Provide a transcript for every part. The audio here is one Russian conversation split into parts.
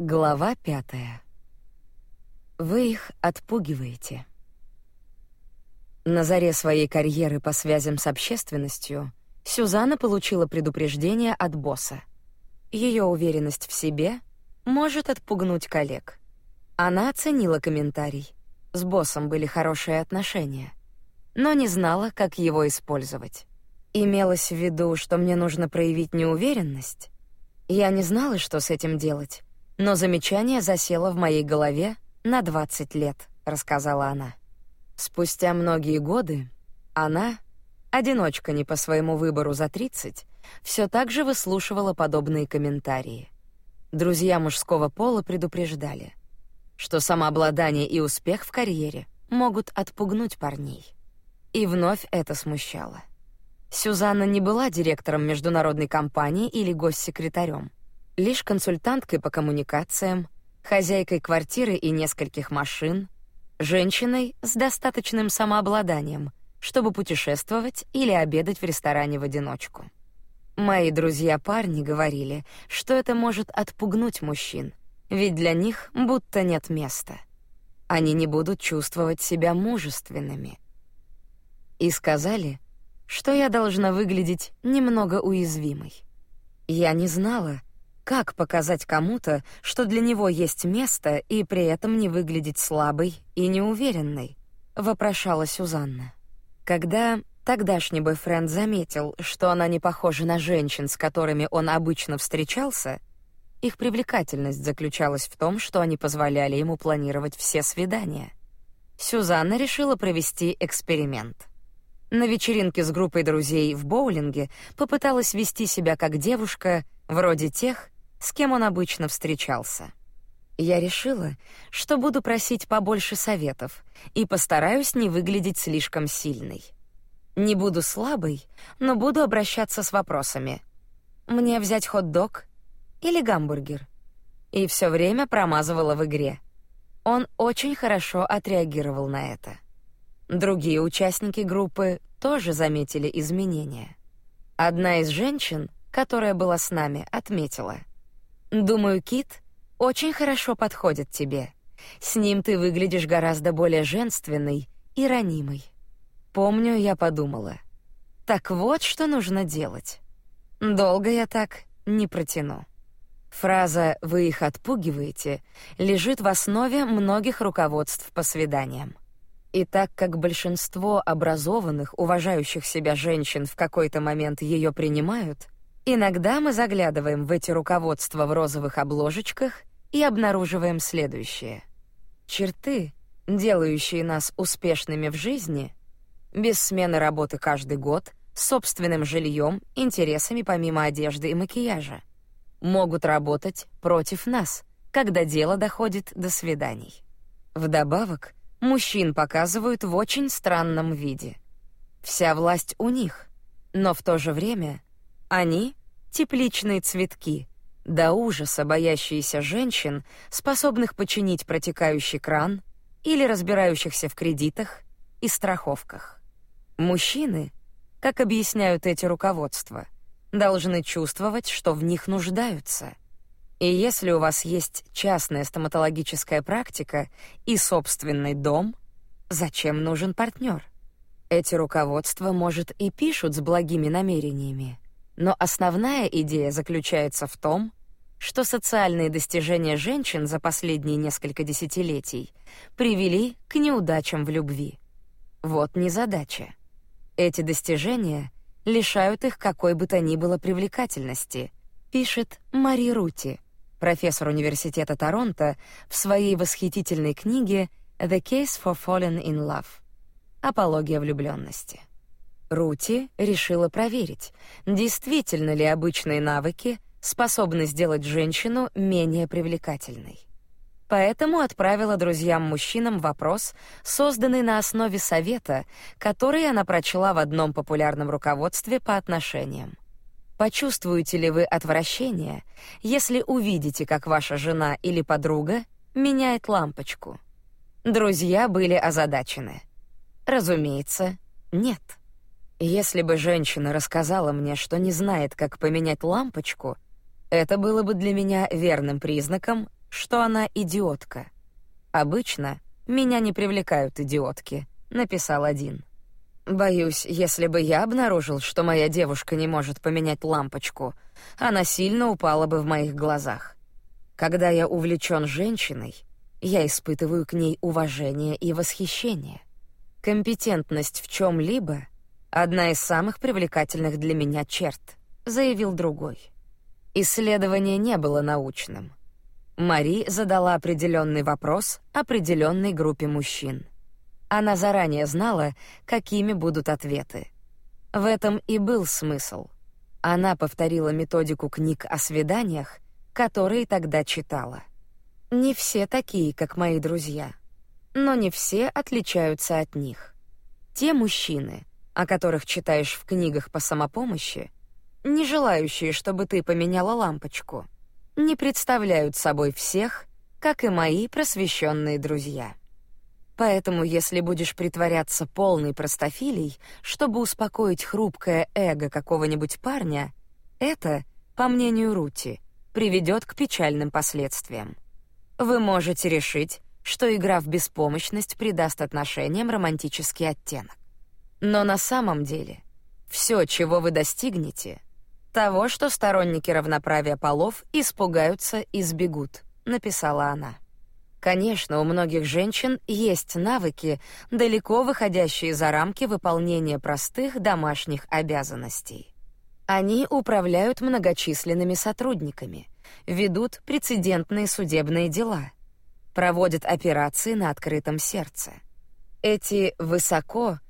Глава пятая. Вы их отпугиваете. На заре своей карьеры по связям с общественностью Сюзанна получила предупреждение от босса. Ее уверенность в себе может отпугнуть коллег. Она оценила комментарий. С боссом были хорошие отношения, но не знала, как его использовать. Имелось в виду, что мне нужно проявить неуверенность. Я не знала, что с этим делать но замечание засело в моей голове на 20 лет, рассказала она. Спустя многие годы она, одиночка не по своему выбору за 30, все так же выслушивала подобные комментарии. Друзья мужского пола предупреждали, что самообладание и успех в карьере могут отпугнуть парней. И вновь это смущало. Сюзанна не была директором международной компании или госсекретарем лишь консультанткой по коммуникациям, хозяйкой квартиры и нескольких машин, женщиной с достаточным самообладанием, чтобы путешествовать или обедать в ресторане в одиночку. Мои друзья-парни говорили, что это может отпугнуть мужчин, ведь для них будто нет места. Они не будут чувствовать себя мужественными. И сказали, что я должна выглядеть немного уязвимой. Я не знала, как показать кому-то, что для него есть место и при этом не выглядеть слабой и неуверенной? вопрошала Сюзанна. Когда тогдашний бойфренд заметил, что она не похожа на женщин, с которыми он обычно встречался, их привлекательность заключалась в том, что они позволяли ему планировать все свидания. Сюзанна решила провести эксперимент. На вечеринке с группой друзей в боулинге попыталась вести себя как девушка, вроде тех, с кем он обычно встречался. Я решила, что буду просить побольше советов и постараюсь не выглядеть слишком сильной. Не буду слабой, но буду обращаться с вопросами. Мне взять хот-дог или гамбургер? И все время промазывала в игре. Он очень хорошо отреагировал на это. Другие участники группы тоже заметили изменения. Одна из женщин, которая была с нами, отметила: Думаю, Кит очень хорошо подходит тебе. С ним ты выглядишь гораздо более женственной и ранимой. Помню, я подумала. Так вот, что нужно делать. Долго я так не протяну. Фраза «вы их отпугиваете» лежит в основе многих руководств по свиданиям. И так как большинство образованных, уважающих себя женщин в какой-то момент ее принимают, Иногда мы заглядываем в эти руководства в розовых обложечках и обнаруживаем следующее: черты, делающие нас успешными в жизни, без смены работы каждый год, собственным жильем, интересами помимо одежды и макияжа, могут работать против нас, когда дело доходит до свиданий. Вдобавок, мужчин показывают в очень странном виде. Вся власть у них, но в то же время они тепличные цветки, до ужаса боящиеся женщин, способных починить протекающий кран или разбирающихся в кредитах и страховках. Мужчины, как объясняют эти руководства, должны чувствовать, что в них нуждаются. И если у вас есть частная стоматологическая практика и собственный дом, зачем нужен партнер? Эти руководства, может, и пишут с благими намерениями, но основная идея заключается в том, что социальные достижения женщин за последние несколько десятилетий привели к неудачам в любви. Вот незадача. Эти достижения лишают их какой бы то ни было привлекательности, пишет Мари Рути, профессор университета Торонто в своей восхитительной книге The Case for Falling in Love. Апология влюбленности. Рути решила проверить, действительно ли обычные навыки способны сделать женщину менее привлекательной. Поэтому отправила друзьям-мужчинам вопрос, созданный на основе совета, который она прочла в одном популярном руководстве по отношениям. Почувствуете ли вы отвращение, если увидите, как ваша жена или подруга меняет лампочку? Друзья были озадачены. Разумеется, нет. Если бы женщина рассказала мне, что не знает, как поменять лампочку, это было бы для меня верным признаком что она идиотка. Обычно меня не привлекают идиотки, написал один. Боюсь, если бы я обнаружил, что моя девушка не может поменять лампочку, она сильно упала бы в моих глазах. Когда я увлечен женщиной, я испытываю к ней уважение и восхищение. Компетентность в чем либо одна из самых привлекательных для меня черт, заявил другой. Исследование не было научным. Мари задала определенный вопрос определенной группе мужчин. Она заранее знала, какими будут ответы. В этом и был смысл. Она повторила методику книг о свиданиях, которые тогда читала. Не все такие, как мои друзья, но не все отличаются от них. Те мужчины, о которых читаешь в книгах по самопомощи, не желающие, чтобы ты поменяла лампочку, не представляют собой всех, как и мои просвещенные друзья. Поэтому, если будешь притворяться полной простофилей, чтобы успокоить хрупкое эго какого-нибудь парня, это, по мнению Рути, приведет к печальным последствиям. Вы можете решить, что игра в беспомощность придаст отношениям романтический оттенок. Но на самом деле все, чего вы достигнете, того, что сторонники равноправия полов испугаются и сбегут, написала она. Конечно, у многих женщин есть навыки, далеко выходящие за рамки выполнения простых домашних обязанностей. Они управляют многочисленными сотрудниками, ведут прецедентные судебные дела, проводят операции на открытом сердце. Эти высоко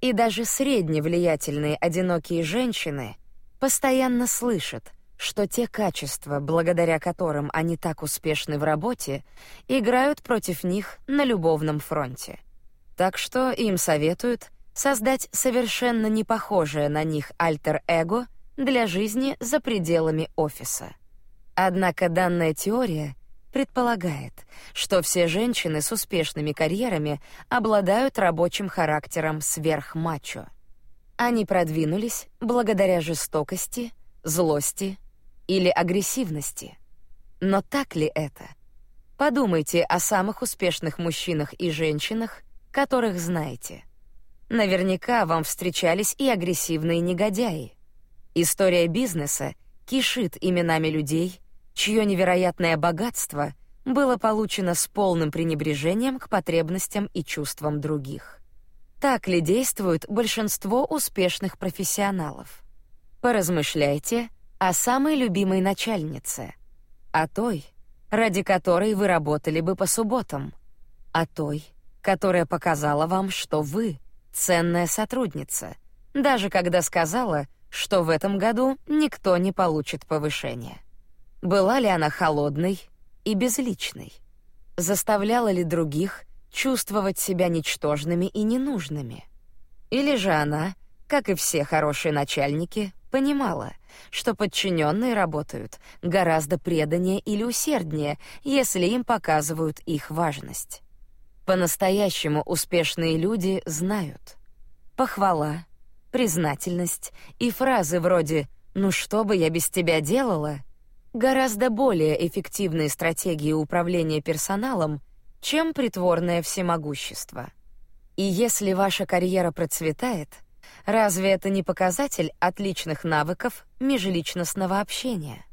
и даже средневлиятельные одинокие женщины постоянно слышат, что те качества, благодаря которым они так успешны в работе, играют против них на любовном фронте. Так что им советуют создать совершенно не похожее на них альтер-эго для жизни за пределами офиса. Однако данная теория предполагает, что все женщины с успешными карьерами обладают рабочим характером сверхмачо. Они продвинулись благодаря жестокости, злости или агрессивности. Но так ли это? Подумайте о самых успешных мужчинах и женщинах, которых знаете. Наверняка вам встречались и агрессивные негодяи. История бизнеса кишит именами людей, чье невероятное богатство было получено с полным пренебрежением к потребностям и чувствам других. Так ли действует большинство успешных профессионалов? Поразмышляйте о самой любимой начальнице, о той, ради которой вы работали бы по субботам, о той, которая показала вам, что вы ценная сотрудница, даже когда сказала, что в этом году никто не получит повышения. Была ли она холодной и безличной? Заставляла ли других чувствовать себя ничтожными и ненужными? Или же она, как и все хорошие начальники, понимала, что подчиненные работают гораздо преданнее или усерднее, если им показывают их важность. По-настоящему успешные люди знают. Похвала, признательность и фразы вроде «ну что бы я без тебя делала» гораздо более эффективные стратегии управления персоналом, чем притворное всемогущество. И если ваша карьера процветает — Разве это не показатель отличных навыков межличностного общения?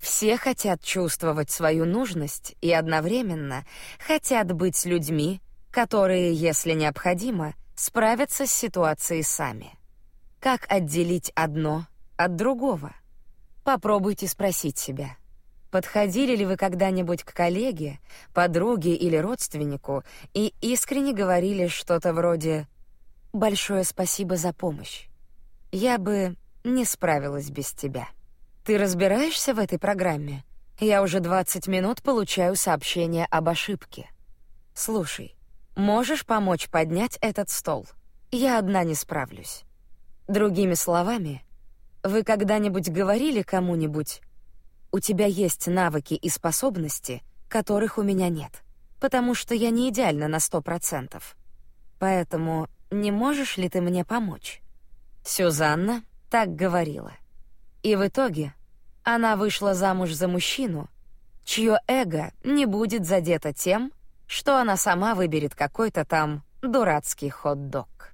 Все хотят чувствовать свою нужность и одновременно хотят быть людьми, которые, если необходимо, справятся с ситуацией сами. Как отделить одно от другого? Попробуйте спросить себя. Подходили ли вы когда-нибудь к коллеге, подруге или родственнику и искренне говорили что-то вроде Большое спасибо за помощь. Я бы не справилась без тебя. Ты разбираешься в этой программе? Я уже 20 минут получаю сообщения об ошибке. Слушай, можешь помочь поднять этот стол? Я одна не справлюсь. Другими словами, вы когда-нибудь говорили кому-нибудь: "У тебя есть навыки и способности, которых у меня нет, потому что я не идеальна на сто процентов. Поэтому не можешь ли ты мне помочь?» Сюзанна так говорила. И в итоге она вышла замуж за мужчину, чье эго не будет задето тем, что она сама выберет какой-то там дурацкий хот-дог.